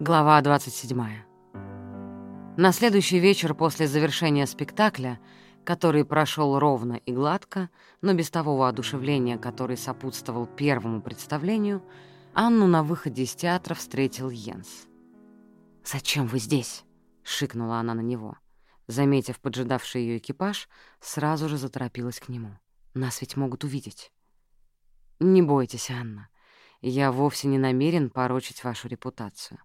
Глава 27. На следующий вечер после завершения спектакля, который прошел ровно и гладко, но без того воодушевления, который сопутствовал первому представлению, Анну на выходе из театра встретил Йенс. «Зачем вы здесь?» — шикнула она на него. Заметив поджидавший ее экипаж, сразу же заторопилась к нему. «Нас ведь могут увидеть». «Не бойтесь, Анна. Я вовсе не намерен порочить вашу репутацию.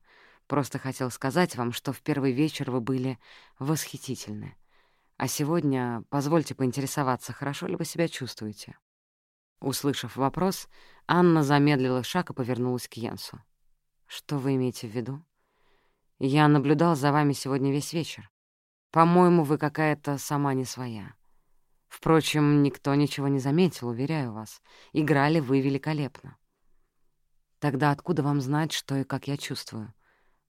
Просто хотел сказать вам, что в первый вечер вы были восхитительны. А сегодня позвольте поинтересоваться, хорошо ли вы себя чувствуете?» Услышав вопрос, Анна замедлила шаг и повернулась к Йенсу. «Что вы имеете в виду?» «Я наблюдал за вами сегодня весь вечер. По-моему, вы какая-то сама не своя. Впрочем, никто ничего не заметил, уверяю вас. Играли вы великолепно. Тогда откуда вам знать, что и как я чувствую?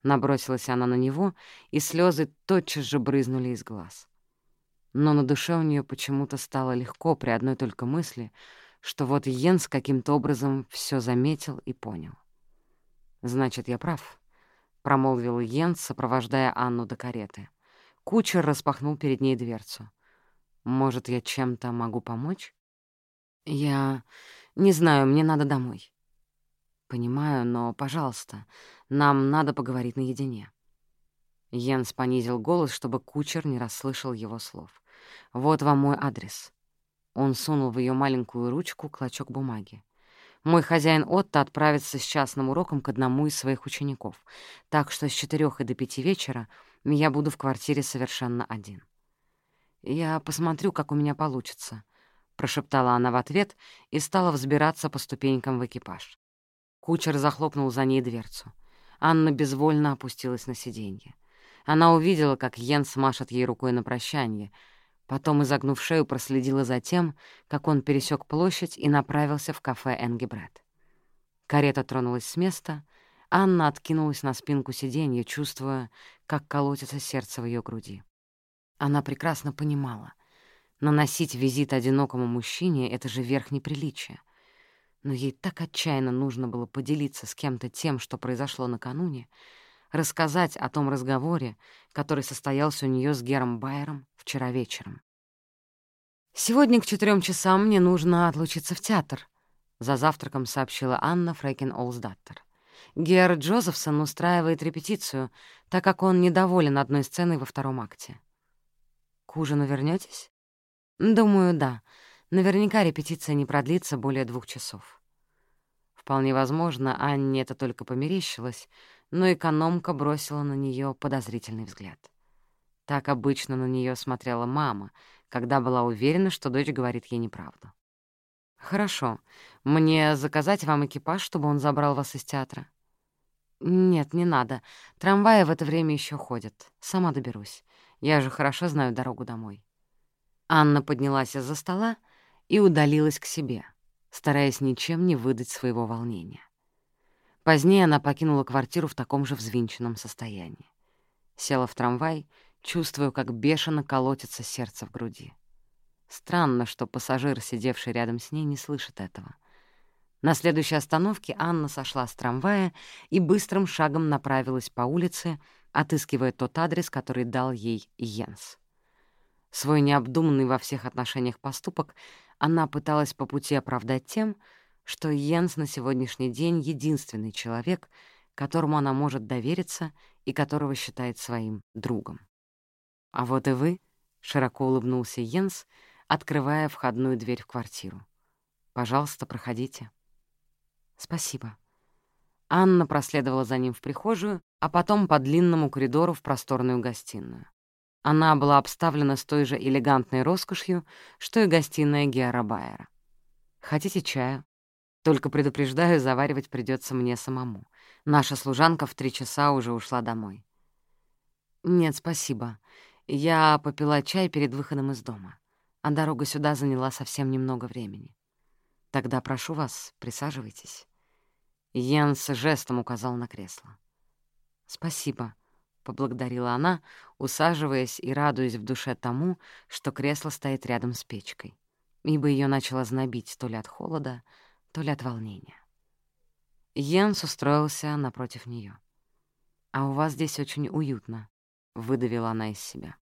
Набросилась она на него, и слезы тотчас же брызнули из глаз. Но на душе у нее почему-то стало легко при одной только мысли, что вот Йенс каким-то образом все заметил и понял. «Значит, я прав», — промолвил Йенс, сопровождая Анну до кареты. Кучер распахнул перед ней дверцу. Может, я чем-то могу помочь? Я не знаю, мне надо домой. Понимаю, но, пожалуйста, нам надо поговорить наедине. Йенс понизил голос, чтобы кучер не расслышал его слов. «Вот вам мой адрес». Он сунул в ее маленькую ручку клочок бумаги. «Мой хозяин Отто отправится с частным уроком к одному из своих учеников, так что с четырех и до пяти вечера я буду в квартире совершенно один». «Я посмотрю, как у меня получится», — прошептала она в ответ и стала взбираться по ступенькам в экипаж. Кучер захлопнул за ней дверцу. Анна безвольно опустилась на сиденье. Она увидела, как Йенс машет ей рукой на прощание, потом, изогнув шею, проследила за тем, как он пересек площадь и направился в кафе «Энгибред». Карета тронулась с места, Анна откинулась на спинку сиденья, чувствуя, как колотится сердце в ее груди. Она прекрасно понимала. Наносить визит одинокому мужчине — это же верх неприличия. Но ей так отчаянно нужно было поделиться с кем-то тем, что произошло накануне, рассказать о том разговоре, который состоялся у нее с Гером Байером вчера вечером. «Сегодня к четырем часам мне нужно отлучиться в театр», — за завтраком сообщила Анна Фрейкен Олсдаттер. Гер Джозефсон устраивает репетицию, так как он недоволен одной сценой во втором акте. К ужину вернётесь? Думаю, да. Наверняка репетиция не продлится более двух часов. Вполне возможно, Анне это только померещилось, но экономка бросила на неё подозрительный взгляд. Так обычно на неё смотрела мама, когда была уверена, что дочь говорит ей неправду. «Хорошо. Мне заказать вам экипаж, чтобы он забрал вас из театра?» «Нет, не надо. Трамваи в это время ещё ходят. Сама доберусь. Я же хорошо знаю дорогу домой». Анна поднялась из-за стола и удалилась к себе, стараясь ничем не выдать своего волнения. Позднее она покинула квартиру в таком же взвинченном состоянии. Села в трамвай, чувствуя, как бешено колотится сердце в груди. Странно, что пассажир, сидевший рядом с ней, не слышит этого. На следующей остановке Анна сошла с трамвая и быстрым шагом направилась по улице, отыскивая тот адрес, который дал ей Йенс. Свой необдуманный во всех отношениях поступок она пыталась по пути оправдать тем, что Йенс на сегодняшний день единственный человек, которому она может довериться и которого считает своим другом. «А вот и вы», — широко улыбнулся Йенс, открывая входную дверь в квартиру. «Пожалуйста, проходите». «Спасибо». Анна проследовала за ним в прихожую, а потом по длинному коридору в просторную гостиную. Она была обставлена с той же элегантной роскошью, что и гостиная Геора Байера. «Хотите чаю?» «Только предупреждаю, заваривать придется мне самому. Наша служанка в три часа уже ушла домой». «Нет, спасибо. Я попила чай перед выходом из дома, а дорога сюда заняла совсем немного времени. Тогда прошу вас, присаживайтесь». Йенс жестом указал на кресло. «Спасибо», — поблагодарила она, усаживаясь и радуясь в душе тому, что кресло стоит рядом с печкой, ибо ее начало знобить то ли от холода, то ли от волнения. Йенс устроился напротив нее. «А у вас здесь очень уютно», — выдавила она из себя.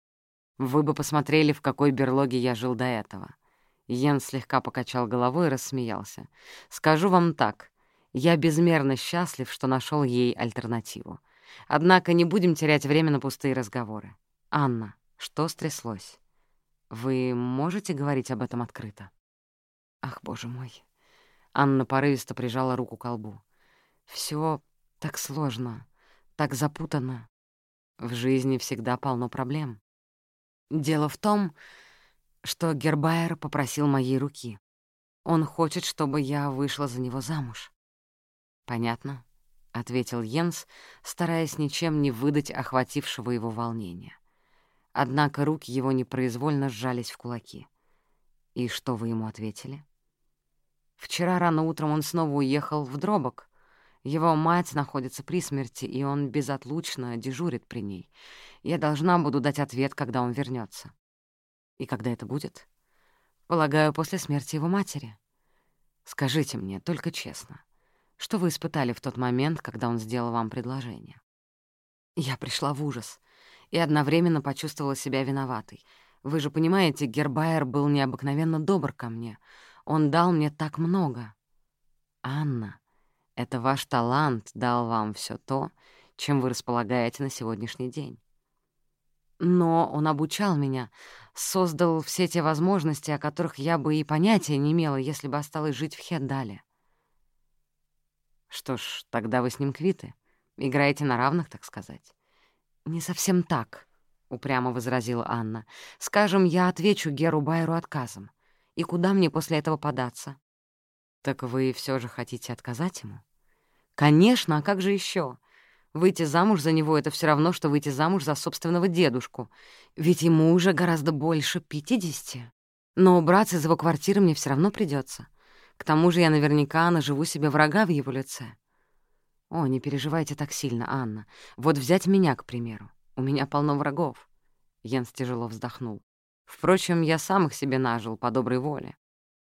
«Вы бы посмотрели, в какой берлоге я жил до этого». Йен слегка покачал головой и рассмеялся. «Скажу вам так, я безмерно счастлив, что нашел ей альтернативу. Однако не будем терять время на пустые разговоры. Анна, что стряслось? Вы можете говорить об этом открыто?» «Ах, боже мой!» Анна порывисто прижала руку к колбу. Все так сложно, так запутанно. В жизни всегда полно проблем. Дело в том, что Гербайер попросил моей руки. Он хочет, чтобы я вышла за него замуж. «Понятно», — ответил Йенс, стараясь ничем не выдать охватившего его волнения. Однако руки его непроизвольно сжались в кулаки. «И что вы ему ответили?» «Вчера рано утром он снова уехал в Дробок. Его мать находится при смерти, и он безотлучно дежурит при ней. Я должна буду дать ответ, когда он вернется. И когда это будет? Полагаю, после смерти его матери. Скажите мне, только честно, что вы испытали в тот момент, когда он сделал вам предложение? Я пришла в ужас и одновременно почувствовала себя виноватой. Вы же понимаете, Гербайер был необыкновенно добр ко мне. Он дал мне так много. Анна, это ваш талант дал вам все то, чем вы располагаете на сегодняшний день. Но он обучал меня, создал все те возможности, о которых я бы и понятия не имела, если бы осталась жить в Хеддале. Что ж, тогда вы с ним квиты. Играете на равных, так сказать. «Не совсем так», — упрямо возразила Анна. «Скажем, я отвечу Геру Байеру отказом. И куда мне после этого податься?» «Так вы все же хотите отказать ему?» «Конечно, а как же еще? Выйти замуж за него — это все равно, что выйти замуж за собственного дедушку. Ведь ему уже гораздо больше пятидесяти. Но убраться из его квартиры мне все равно придется. К тому же я наверняка наживу себе врага в его лице. О, не переживайте так сильно, Анна. Вот взять меня, к примеру. У меня полно врагов. Йенс тяжело вздохнул. Впрочем, я сам их себе нажил по доброй воле.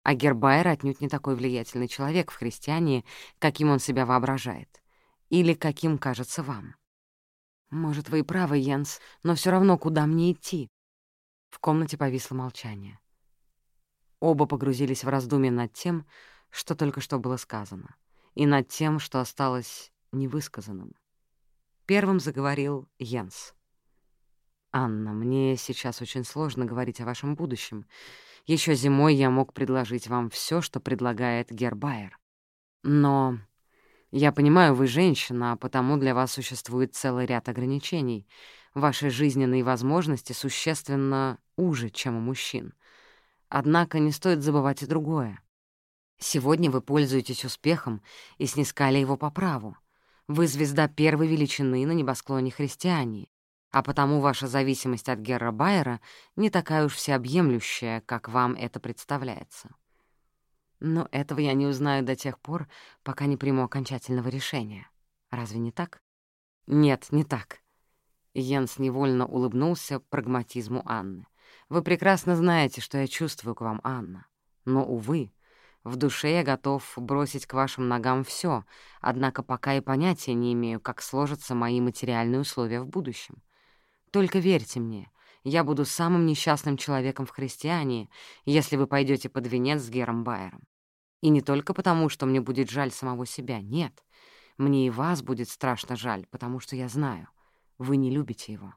А Гербайер отнюдь не такой влиятельный человек в христиане, каким он себя воображает. Или каким кажется вам. Может, вы и правы, Йенс, но все равно куда мне идти? В комнате повисло молчание. Оба погрузились в раздумье над тем, что только что было сказано, и над тем, что осталось невысказанным. Первым заговорил Йенс. «Анна, мне сейчас очень сложно говорить о вашем будущем. Еще зимой я мог предложить вам все, что предлагает Гербайер. Но я понимаю, вы женщина, а потому для вас существует целый ряд ограничений. Ваши жизненные возможности существенно уже, чем у мужчин. Однако не стоит забывать и другое. Сегодня вы пользуетесь успехом и снискали его по праву. Вы звезда первой величины на небосклоне христиане, а потому ваша зависимость от Герра Байера не такая уж всеобъемлющая, как вам это представляется. Но этого я не узнаю до тех пор, пока не приму окончательного решения. Разве не так? Нет, не так. Йенс невольно улыбнулся прагматизму Анны. Вы прекрасно знаете, что я чувствую к вам, Анна. Но, увы, в душе я готов бросить к вашим ногам все, однако пока и понятия не имею, как сложатся мои материальные условия в будущем. Только верьте мне, я буду самым несчастным человеком в христиане, если вы пойдете под венец с Гером Байером. И не только потому, что мне будет жаль самого себя, нет. Мне и вас будет страшно жаль, потому что я знаю, вы не любите его.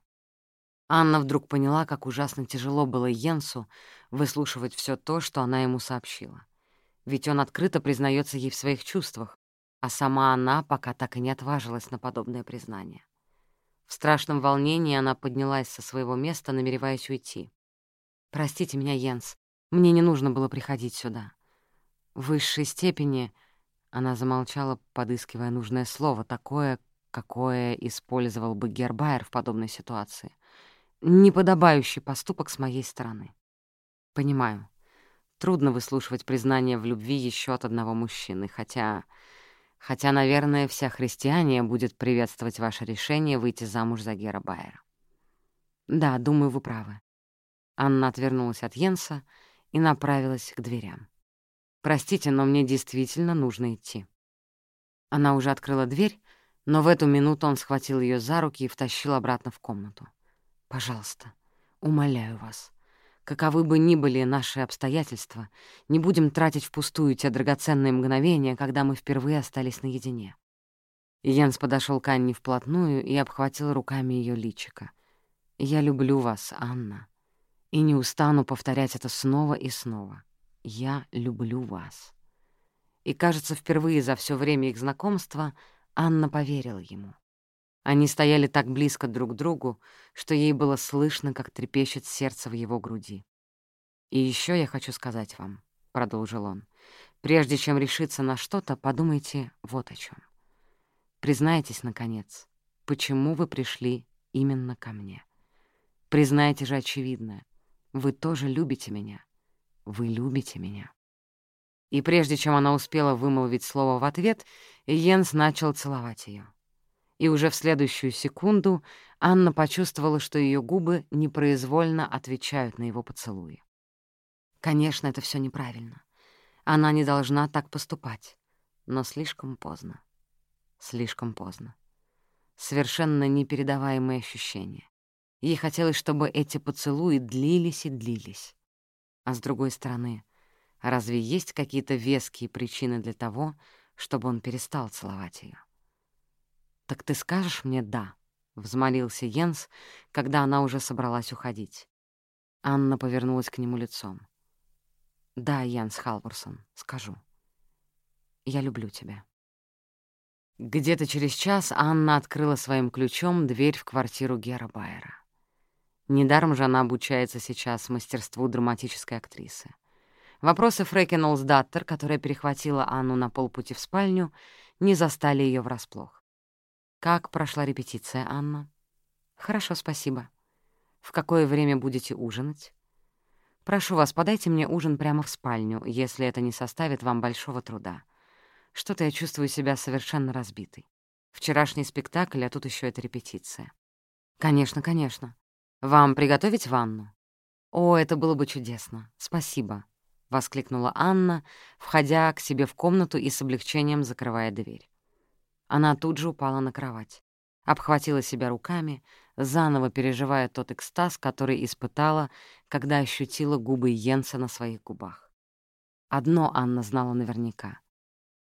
Анна вдруг поняла, как ужасно тяжело было Йенсу выслушивать все то, что она ему сообщила. Ведь он открыто признается ей в своих чувствах, а сама она пока так и не отважилась на подобное признание. В страшном волнении она поднялась со своего места, намереваясь уйти. «Простите меня, Йенс, мне не нужно было приходить сюда. В высшей степени...» Она замолчала, подыскивая нужное слово, такое, какое использовал бы Гербайер в подобной ситуации. «Неподобающий поступок с моей стороны». «Понимаю. Трудно выслушивать признание в любви еще от одного мужчины, хотя Хотя, наверное, вся христиане будет приветствовать ваше решение выйти замуж за Гера Байера. Да, думаю, вы правы. Анна отвернулась от Йенса и направилась к дверям. «Простите, но мне действительно нужно идти». Она уже открыла дверь, Но в эту минуту он схватил ее за руки и втащил обратно в комнату. «Пожалуйста, умоляю вас, каковы бы ни были наши обстоятельства, не будем тратить впустую те драгоценные мгновения, когда мы впервые остались наедине». Йенс подошел к Анне вплотную и обхватил руками ее личико. «Я люблю вас, Анна, и не устану повторять это снова и снова. Я люблю вас». И, кажется, впервые за все время их знакомства Анна поверила ему. Они стояли так близко друг к другу, что ей было слышно, как трепещет сердце в его груди. «И еще я хочу сказать вам», — продолжил он, «прежде чем решиться на что-то, подумайте вот о чем. Признайтесь, наконец, почему вы пришли именно ко мне. Признайте же очевидное. Вы тоже любите меня. Вы любите меня». И прежде чем она успела вымолвить слово в ответ, Йенс начал целовать ее. И уже в следующую секунду Анна почувствовала, что ее губы непроизвольно отвечают на его поцелуи. Конечно, это все неправильно. Она не должна так поступать. Но слишком поздно. Слишком поздно. Совершенно непередаваемые ощущения. Ей хотелось, чтобы эти поцелуи длились и длились. А с другой стороны, Разве есть какие-то веские причины для того, чтобы он перестал целовать ее? «Так ты скажешь мне «да», — взмолился Йенс, когда она уже собралась уходить. Анна повернулась к нему лицом. «Да, Йенс Халварсон, скажу. Я люблю тебя». Где-то через час Анна открыла своим ключом дверь в квартиру Гера Байера. Недаром же она обучается сейчас мастерству драматической актрисы. Вопросы Фрэкен Олсдаттер, которая перехватила Анну на полпути в спальню, не застали ее врасплох. «Как прошла репетиция, Анна?» «Хорошо, спасибо. В какое время будете ужинать?» «Прошу вас, подайте мне ужин прямо в спальню, если это не составит вам большого труда. Что-то я чувствую себя совершенно разбитой. Вчерашний спектакль, а тут еще эта репетиция». «Конечно, конечно. Вам приготовить ванну?» «О, это было бы чудесно. Спасибо воскликнула Анна, входя к себе в комнату и с облегчением закрывая дверь. Она тут же упала на кровать, обхватила себя руками, заново переживая тот экстаз, который испытала, когда ощутила губы Йенса на своих губах. Одно Анна знала наверняка.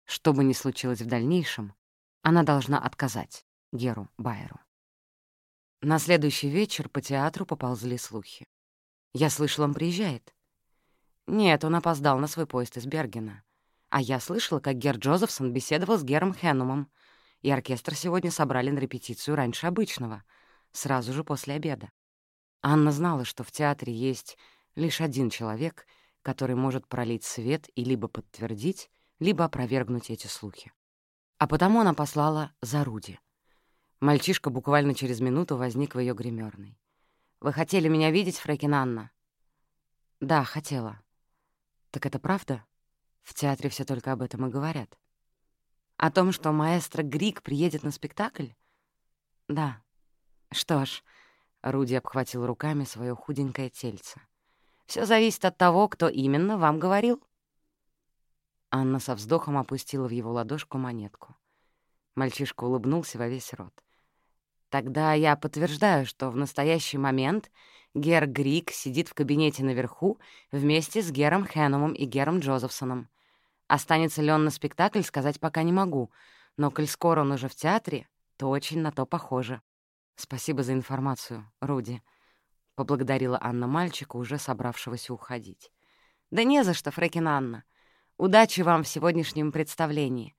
Что бы ни случилось в дальнейшем, она должна отказать Геру Байеру. На следующий вечер по театру поползли слухи. «Я слышал, он приезжает», нет, он опоздал на свой поезд из Бергена. А я слышала, как Гер Джозефсон беседовал с Гером Хеннумом, и оркестр сегодня собрали на репетицию раньше обычного, сразу же после обеда. Анна знала, что в театре есть лишь один человек, который может пролить свет и либо подтвердить, либо опровергнуть эти слухи. А потому она послала за Руди. Мальчишка буквально через минуту возник в ее гримерной. «Вы хотели меня видеть, Фрэкин Анна?» «Да, хотела», так это правда? В театре все только об этом и говорят. О том, что маэстро Грик приедет на спектакль? Да. Что ж, Руди обхватил руками свое худенькое тельце. Все зависит от того, кто именно вам говорил. Анна со вздохом опустила в его ладошку монетку. Мальчишка улыбнулся во весь рот. «Тогда я подтверждаю, что в настоящий момент Гер Грик сидит в кабинете наверху вместе с Гером Хэномом и Гером Джозефсоном. Останется ли он на спектакль, сказать пока не могу, но коль скоро он уже в театре, то очень на то похоже. Спасибо за информацию, Руди. — поблагодарила Анна мальчика, уже собравшегося уходить. «Да не за что, Фрэкин Анна. Удачи вам в сегодняшнем представлении.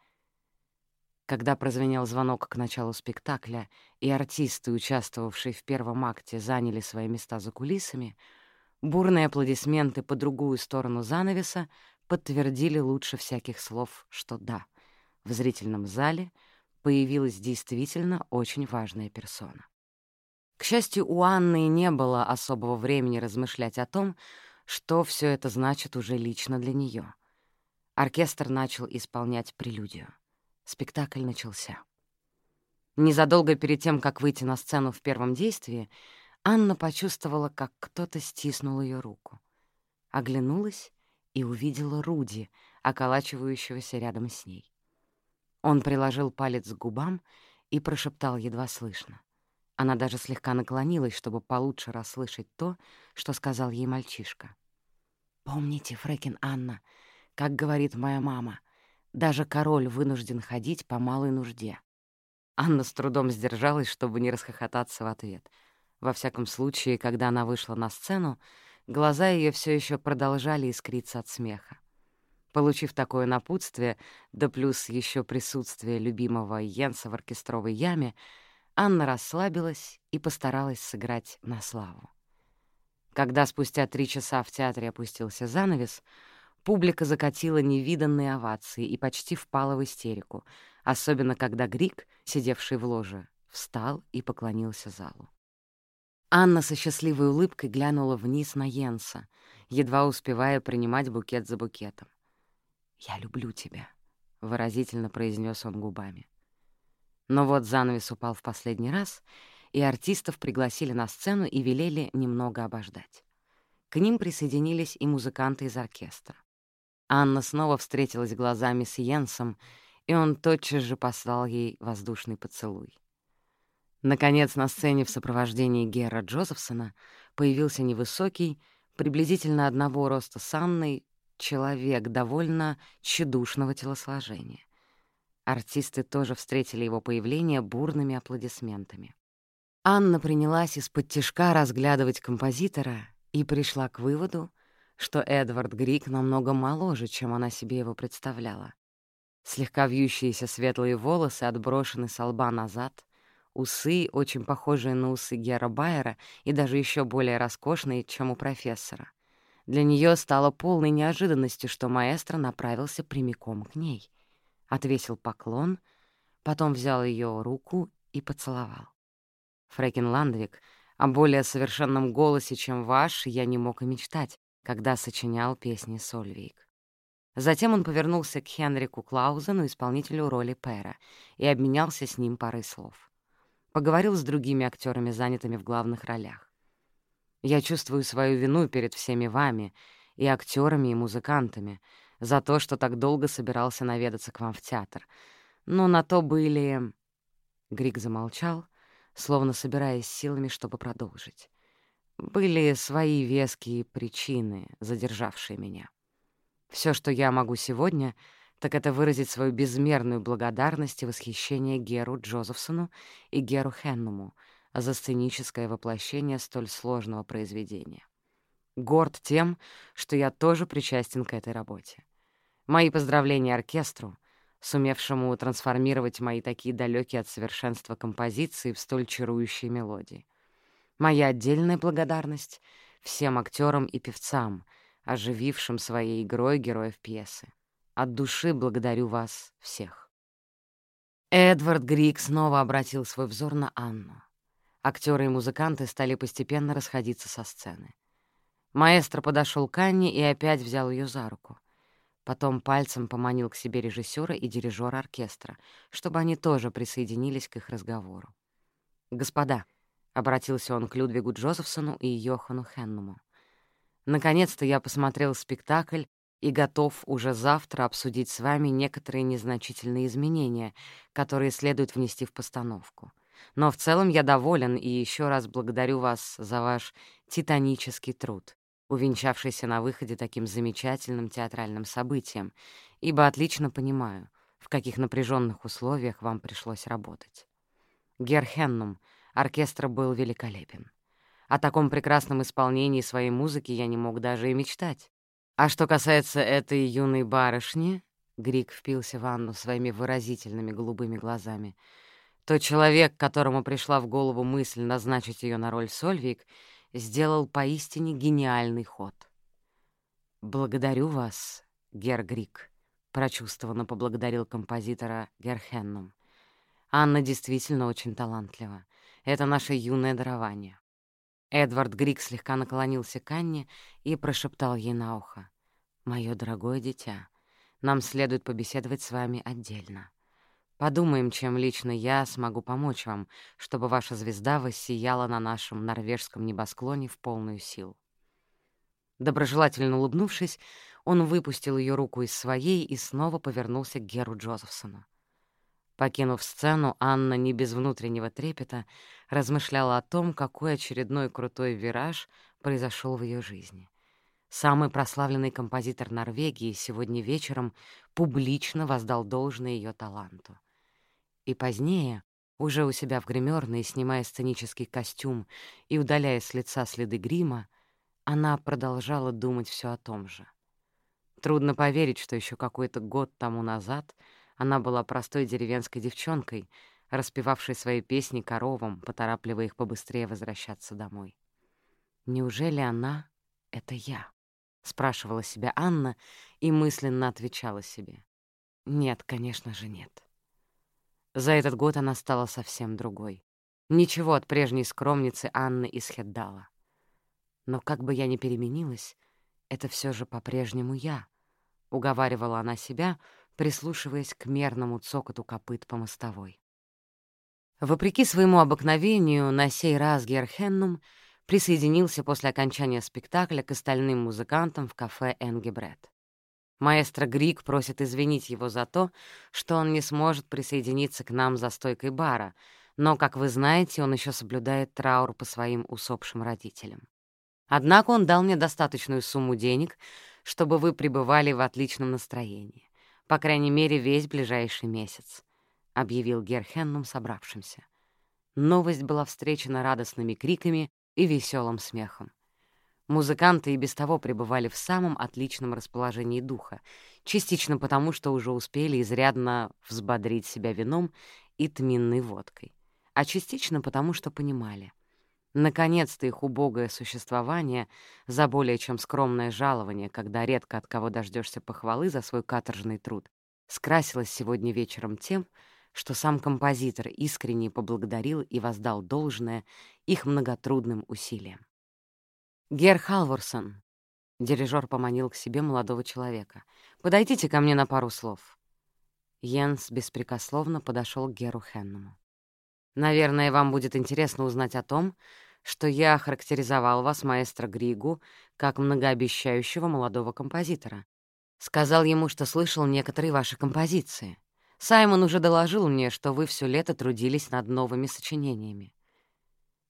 Когда прозвенел звонок к началу спектакля, и артисты, участвовавшие в первом акте, заняли свои места за кулисами, бурные аплодисменты по другую сторону занавеса подтвердили лучше всяких слов, что да, в зрительном зале появилась действительно очень важная персона. К счастью, у Анны не было особого времени размышлять о том, что все это значит уже лично для нее. Оркестр начал исполнять прелюдию. Спектакль начался. Незадолго перед тем, как выйти на сцену в первом действии, Анна почувствовала, как кто-то стиснул ее руку. Оглянулась и увидела Руди, околачивающегося рядом с ней. Он приложил палец к губам и прошептал едва слышно. Она даже слегка наклонилась, чтобы получше расслышать то, что сказал ей мальчишка. «Помните, Фрекин Анна, как говорит моя мама, даже король вынужден ходить по малой нужде». Анна с трудом сдержалась, чтобы не расхохотаться в ответ. Во всяком случае, когда она вышла на сцену, глаза ее все еще продолжали искриться от смеха. Получив такое напутствие, да плюс еще присутствие любимого Йенса в оркестровой яме, Анна расслабилась и постаралась сыграть на славу. Когда спустя три часа в театре опустился занавес, публика закатила невиданные овации и почти впала в истерику, особенно когда Грик, сидевший в ложе, встал и поклонился залу. Анна со счастливой улыбкой глянула вниз на Йенса, едва успевая принимать букет за букетом. «Я люблю тебя», — выразительно произнес он губами. Но вот занавес упал в последний раз, и артистов пригласили на сцену и велели немного обождать. К ним присоединились и музыканты из оркестра. Анна снова встретилась глазами с Йенсом, и он тотчас же послал ей воздушный поцелуй. Наконец, на сцене в сопровождении Гера Джозефсона появился невысокий, приблизительно одного роста с Анной, человек довольно тщедушного телосложения. Артисты тоже встретили его появление бурными аплодисментами. Анна принялась из-под тишка разглядывать композитора и пришла к выводу, что Эдвард Грик намного моложе, чем она себе его представляла. Слегка вьющиеся светлые волосы отброшены со лба назад, усы, очень похожие на усы Гера Байера и даже еще более роскошные, чем у профессора. Для нее стало полной неожиданностью, что маэстро направился прямиком к ней — отвесил поклон, потом взял ее руку и поцеловал. Фрекин Ландвик, о более совершенном голосе, чем ваш, я не мог и мечтать, когда сочинял песни Сольвейк. Затем он повернулся к Хенрику Клаузену, исполнителю роли Пэра, и обменялся с ним парой слов. Поговорил с другими актерами, занятыми в главных ролях. «Я чувствую свою вину перед всеми вами, и актерами, и музыкантами, за то, что так долго собирался наведаться к вам в театр. Но на то были...» Грик замолчал, словно собираясь силами, чтобы продолжить. «Были свои веские причины, задержавшие меня. Все, что я могу сегодня, так это выразить свою безмерную благодарность и восхищение Геру Джозефсону и Геру Хеннуму за сценическое воплощение столь сложного произведения. Горд тем, что я тоже причастен к этой работе. Мои поздравления оркестру, сумевшему трансформировать мои такие далекие от совершенства композиции в столь чарующие мелодии. Моя отдельная благодарность всем актерам и певцам, оживившим своей игрой героев пьесы. От души благодарю вас всех. Эдвард Грик снова обратил свой взор на Анну. Актеры и музыканты стали постепенно расходиться со сцены. Маэстро подошел к Анне и опять взял ее за руку. Потом пальцем поманил к себе режиссера и дирижера оркестра, чтобы они тоже присоединились к их разговору. «Господа», — обратился он к Людвигу Джозефсону и Йохану Хеннуму, «наконец-то я посмотрел спектакль и готов уже завтра обсудить с вами некоторые незначительные изменения, которые следует внести в постановку. Но в целом я доволен и еще раз благодарю вас за ваш титанический труд увенчавшийся на выходе таким замечательным театральным событием, ибо отлично понимаю, в каких напряженных условиях вам пришлось работать. Герхеннум, оркестр был великолепен. О таком прекрасном исполнении своей музыки я не мог даже и мечтать. А что касается этой юной барышни, Грик впился в Анну своими выразительными голубыми глазами, то человек, которому пришла в голову мысль назначить ее на роль Сольвик, сделал поистине гениальный ход. «Благодарю вас, Гер Грик», — прочувствованно поблагодарил композитора Герхеннум. «Анна действительно очень талантлива. Это наше юное дарование». Эдвард Грик слегка наклонился к Анне и прошептал ей на ухо. «Моё дорогое дитя, нам следует побеседовать с вами отдельно. Подумаем, чем лично я смогу помочь вам, чтобы ваша звезда воссияла на нашем норвежском небосклоне в полную силу. Доброжелательно улыбнувшись, он выпустил ее руку из своей и снова повернулся к Геру Джозефсону. Покинув сцену, Анна не без внутреннего трепета размышляла о том, какой очередной крутой вираж произошел в ее жизни. Самый прославленный композитор Норвегии сегодня вечером публично воздал должное ее таланту. И позднее, уже у себя в гримерной, снимая сценический костюм и удаляя с лица следы грима, она продолжала думать все о том же. Трудно поверить, что еще какой-то год тому назад она была простой деревенской девчонкой, распевавшей свои песни коровам, поторапливая их побыстрее возвращаться домой. Неужели она — это я? — спрашивала себя Анна и мысленно отвечала себе. Нет, конечно же, нет. За этот год она стала совсем другой. Ничего от прежней скромницы Анны из Хеддала. Но как бы я ни переменилась, это все же по-прежнему я, — уговаривала она себя, прислушиваясь к мерному цокоту копыт по мостовой. Вопреки своему обыкновению, на сей раз Герхеннум — присоединился после окончания спектакля к остальным музыкантам в кафе «Энгебрет». Маэстро Грик просит извинить его за то, что он не сможет присоединиться к нам за стойкой бара, но, как вы знаете, он еще соблюдает траур по своим усопшим родителям. Однако он дал мне достаточную сумму денег, чтобы вы пребывали в отличном настроении, по крайней мере, весь ближайший месяц», — объявил Герхеннум собравшимся. Новость была встречена радостными криками и веселым смехом. Музыканты и без того пребывали в самом отличном расположении духа, частично потому, что уже успели изрядно взбодрить себя вином и тминной водкой, а частично потому, что понимали. Наконец-то их убогое существование за более чем скромное жалование, когда редко от кого дождешься похвалы за свой каторжный труд, скрасилось сегодня вечером тем, что сам композитор искренне поблагодарил и воздал должное их многотрудным усилиям. «Гер Халворсон», — дирижер поманил к себе молодого человека, — «подойдите ко мне на пару слов». Йенс беспрекословно подошел к Геру Хенному. «Наверное, вам будет интересно узнать о том, что я охарактеризовал вас, маэстро Григу, как многообещающего молодого композитора. Сказал ему, что слышал некоторые ваши композиции. Саймон уже доложил мне, что вы все лето трудились над новыми сочинениями.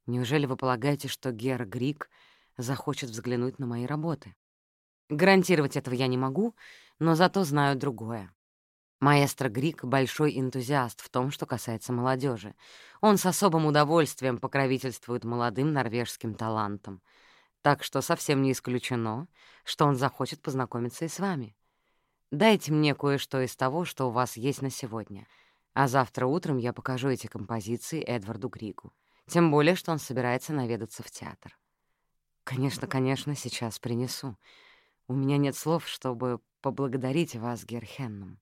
Неужели вы полагаете, что Гер Грик захочет взглянуть на мои работы? Гарантировать этого я не могу, но зато знаю другое. Маэстро Грик — большой энтузиаст в том, что касается молодежи. Он с особым удовольствием покровительствует молодым норвежским талантам. Так что совсем не исключено, что он захочет познакомиться и с вами. Дайте мне кое-что из того, что у вас есть на сегодня, а завтра утром я покажу эти композиции Эдварду Григу. Тем более, что он собирается наведаться в театр. Конечно, конечно, сейчас принесу. У меня нет слов, чтобы поблагодарить вас, Герхенном.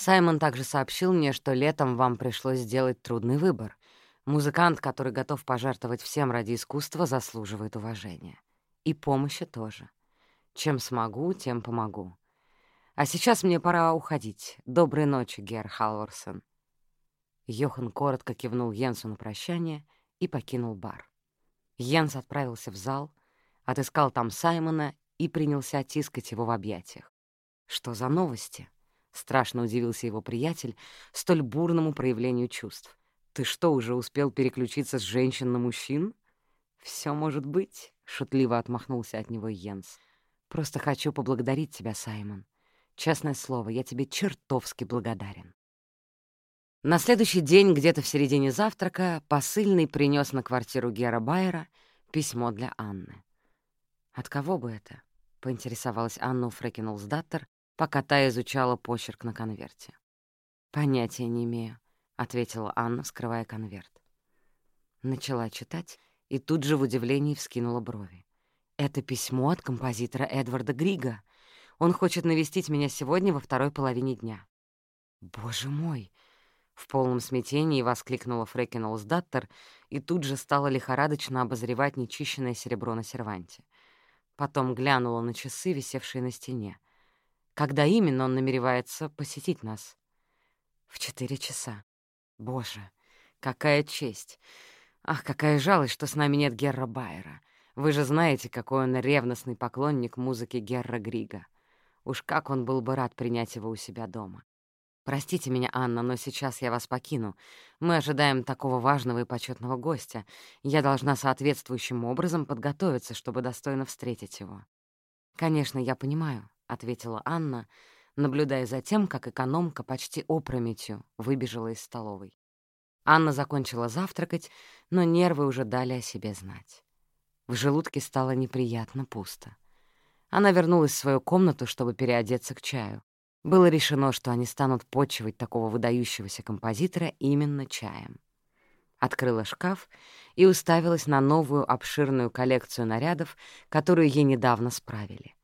Саймон также сообщил мне, что летом вам пришлось сделать трудный выбор. Музыкант, который готов пожертвовать всем ради искусства, заслуживает уважения. И помощи тоже. Чем смогу, тем помогу. А сейчас мне пора уходить. Доброй ночи, Гер Халворсон. Йохан коротко кивнул Йенсу на прощание и покинул бар. Йенс отправился в зал, отыскал там Саймона и принялся тискать его в объятиях. «Что за новости?» — страшно удивился его приятель столь бурному проявлению чувств. «Ты что, уже успел переключиться с женщин на мужчин?» «Все может быть», — шутливо отмахнулся от него Йенс. «Просто хочу поблагодарить тебя, Саймон. Честное слово, я тебе чертовски благодарен. На следующий день, где-то в середине завтрака, посыльный принес на квартиру Гера Байера письмо для Анны. «От кого бы это?» — поинтересовалась Анна у Фрекинулсдаттер, пока та изучала почерк на конверте. «Понятия не имею», — ответила Анна, вскрывая конверт. Начала читать и тут же в удивлении вскинула брови. «Это письмо от композитора Эдварда Грига. Он хочет навестить меня сегодня во второй половине дня». «Боже мой!» — в полном смятении воскликнула Фрекин Олсдаттер и тут же стала лихорадочно обозревать нечищенное серебро на серванте. Потом глянула на часы, висевшие на стене. Когда именно он намеревается посетить нас? В четыре часа. Боже, какая честь! Ах, какая жалость, что с нами нет Герра Байера. Вы же знаете, какой он ревностный поклонник музыки Герра Грига. Уж как он был бы рад принять его у себя дома. «Простите меня, Анна, но сейчас я вас покину. Мы ожидаем такого важного и почетного гостя. Я должна соответствующим образом подготовиться, чтобы достойно встретить его». «Конечно, я понимаю», — ответила Анна, наблюдая за тем, как экономка почти опрометью выбежала из столовой. Анна закончила завтракать, но нервы уже дали о себе знать. В желудке стало неприятно пусто. Она вернулась в свою комнату, чтобы переодеться к чаю. Было решено, что они станут почивать такого выдающегося композитора именно чаем. Открыла шкаф и уставилась на новую обширную коллекцию нарядов, которую ей недавно справили.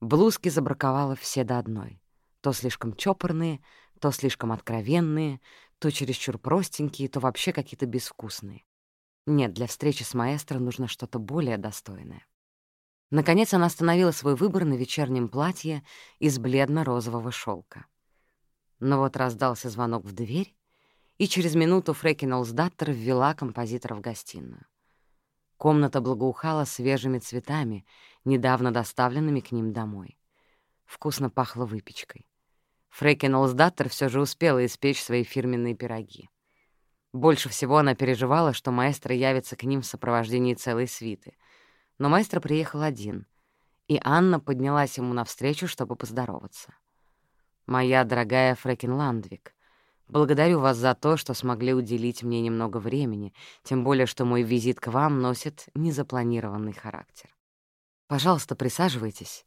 Блузки забраковала все до одной. То слишком чопорные, то слишком откровенные, то чересчур простенькие, то вообще какие-то безвкусные. Нет, для встречи с маэстро нужно что-то более достойное. Наконец она остановила свой выбор на вечернем платье из бледно-розового шелка. Но вот раздался звонок в дверь, и через минуту Фрекин Олсдаттер ввела композитора в гостиную. Комната благоухала свежими цветами, недавно доставленными к ним домой. Вкусно пахло выпечкой. Фрекин Олсдаттер все же успела испечь свои фирменные пироги. Больше всего она переживала, что маэстро явится к ним в сопровождении целой свиты — но маэстро приехал один, и Анна поднялась ему навстречу, чтобы поздороваться. «Моя дорогая Фрэкин Ландвик, благодарю вас за то, что смогли уделить мне немного времени, тем более что мой визит к вам носит незапланированный характер. Пожалуйста, присаживайтесь.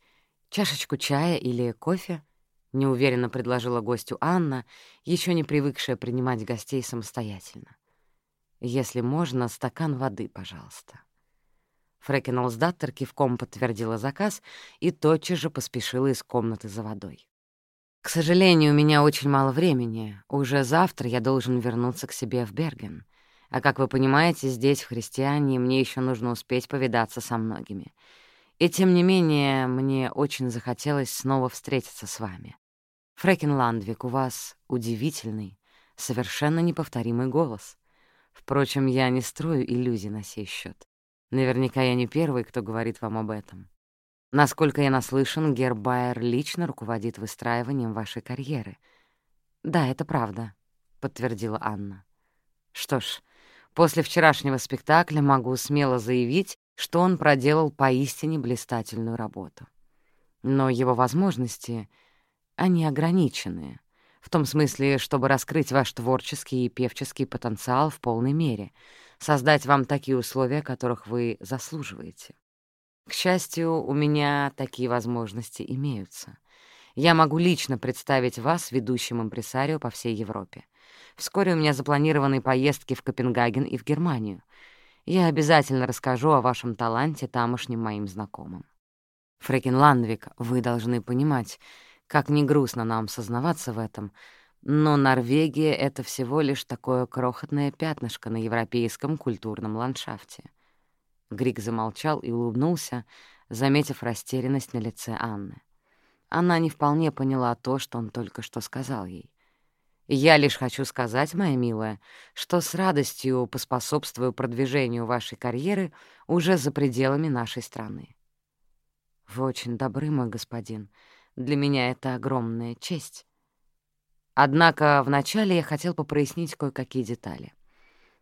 Чашечку чая или кофе?» — неуверенно предложила гостю Анна, еще не привыкшая принимать гостей самостоятельно. «Если можно, стакан воды, пожалуйста». Фрэкен Олсдаттер кивком подтвердила заказ и тотчас же поспешила из комнаты за водой. «К сожалению, у меня очень мало времени. Уже завтра я должен вернуться к себе в Берген. А как вы понимаете, здесь, в Христиане, мне еще нужно успеть повидаться со многими. И тем не менее, мне очень захотелось снова встретиться с вами. Фрэкен Ландвик, у вас удивительный, совершенно неповторимый голос. Впрочем, я не строю иллюзий на сей счет. Наверняка я не первый, кто говорит вам об этом. Насколько я наслышан, Гербайер лично руководит выстраиванием вашей карьеры. Да, это правда, — подтвердила Анна. Что ж, после вчерашнего спектакля могу смело заявить, что он проделал поистине блистательную работу. Но его возможности, они ограниченные, в том смысле, чтобы раскрыть ваш творческий и певческий потенциал в полной мере — создать вам такие условия, которых вы заслуживаете. К счастью, у меня такие возможности имеются. Я могу лично представить вас ведущим импресарио по всей Европе. Вскоре у меня запланированы поездки в Копенгаген и в Германию. Я обязательно расскажу о вашем таланте тамошним моим знакомым. Фрекен Ландвик, вы должны понимать, как не грустно нам сознаваться в этом — но Норвегия — это всего лишь такое крохотное пятнышко на европейском культурном ландшафте. Грик замолчал и улыбнулся, заметив растерянность на лице Анны. Она не вполне поняла то, что он только что сказал ей. «Я лишь хочу сказать, моя милая, что с радостью поспособствую продвижению вашей карьеры уже за пределами нашей страны». «Вы очень добры, мой господин. Для меня это огромная честь». Однако вначале я хотел попрояснить кое-какие детали.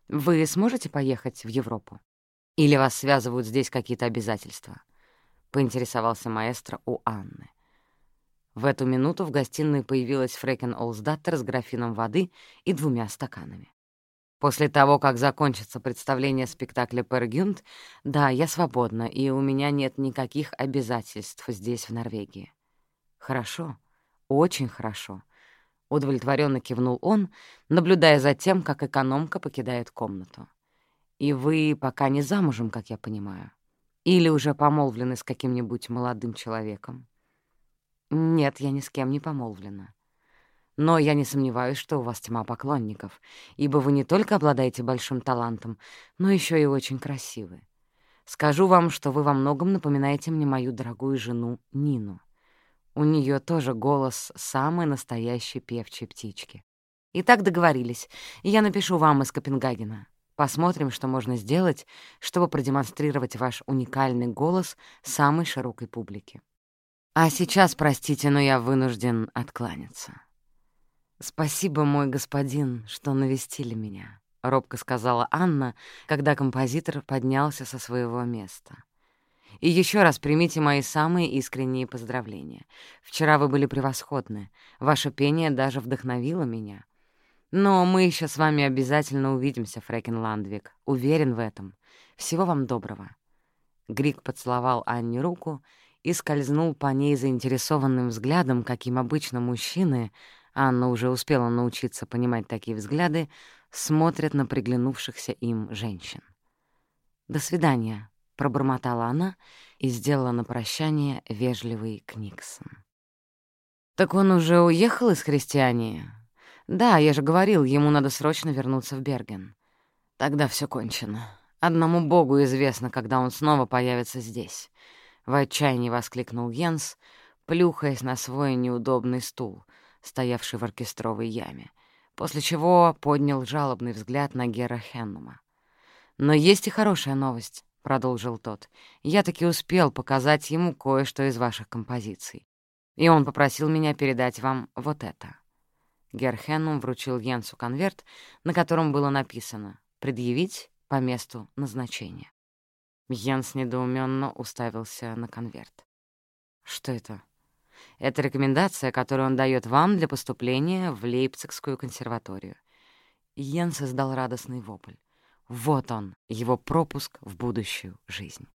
Вы сможете поехать в Европу? Или вас связывают здесь какие-то обязательства? Поинтересовался маэстро у Анны. В эту минуту в гостиной появилась Фрекен Олсдаттер с графином воды и двумя стаканами. После того, как закончится представление спектакля «Пергюнд», да, я свободна, и у меня нет никаких обязательств здесь, в Норвегии. Хорошо, очень хорошо. Удовлетворенно кивнул он, наблюдая за тем, как экономка покидает комнату. «И вы пока не замужем, как я понимаю? Или уже помолвлены с каким-нибудь молодым человеком?» «Нет, я ни с кем не помолвлена. Но я не сомневаюсь, что у вас тьма поклонников, ибо вы не только обладаете большим талантом, но еще и очень красивы. Скажу вам, что вы во многом напоминаете мне мою дорогую жену Нину». У нее тоже голос самой настоящей певчей птички. И так договорились. Я напишу вам из Копенгагена. Посмотрим, что можно сделать, чтобы продемонстрировать ваш уникальный голос самой широкой публике. А сейчас, простите, но я вынужден откланяться. «Спасибо, мой господин, что навестили меня», — робко сказала Анна, когда композитор поднялся со своего места. «И еще раз примите мои самые искренние поздравления. Вчера вы были превосходны. Ваше пение даже вдохновило меня. Но мы еще с вами обязательно увидимся, Фрэкен Ландвик. Уверен в этом. Всего вам доброго». Грик поцеловал Анне руку и скользнул по ней заинтересованным взглядом, каким обычно мужчины — Анна уже успела научиться понимать такие взгляды, смотрят на приглянувшихся им женщин. «До свидания», — пробормотала она и сделала на прощание вежливый Книксон. «Так он уже уехал из христиании?» «Да, я же говорил, ему надо срочно вернуться в Берген. Тогда все кончено. Одному богу известно, когда он снова появится здесь». В отчаянии воскликнул Йенс, плюхаясь на свой неудобный стул — стоявший в оркестровой яме, после чего поднял жалобный взгляд на Гера Хеннума. «Но есть и хорошая новость», — продолжил тот. «Я таки успел показать ему кое-что из ваших композиций. И он попросил меня передать вам вот это». Герхеннум вручил Йенсу конверт, на котором было написано «Предъявить по месту назначения». Йенс недоуменно уставился на конверт. «Что это?» Это рекомендация, которую он дает вам для поступления в Лейпцигскую консерваторию. Йен создал радостный вопль. Вот он, его пропуск в будущую жизнь.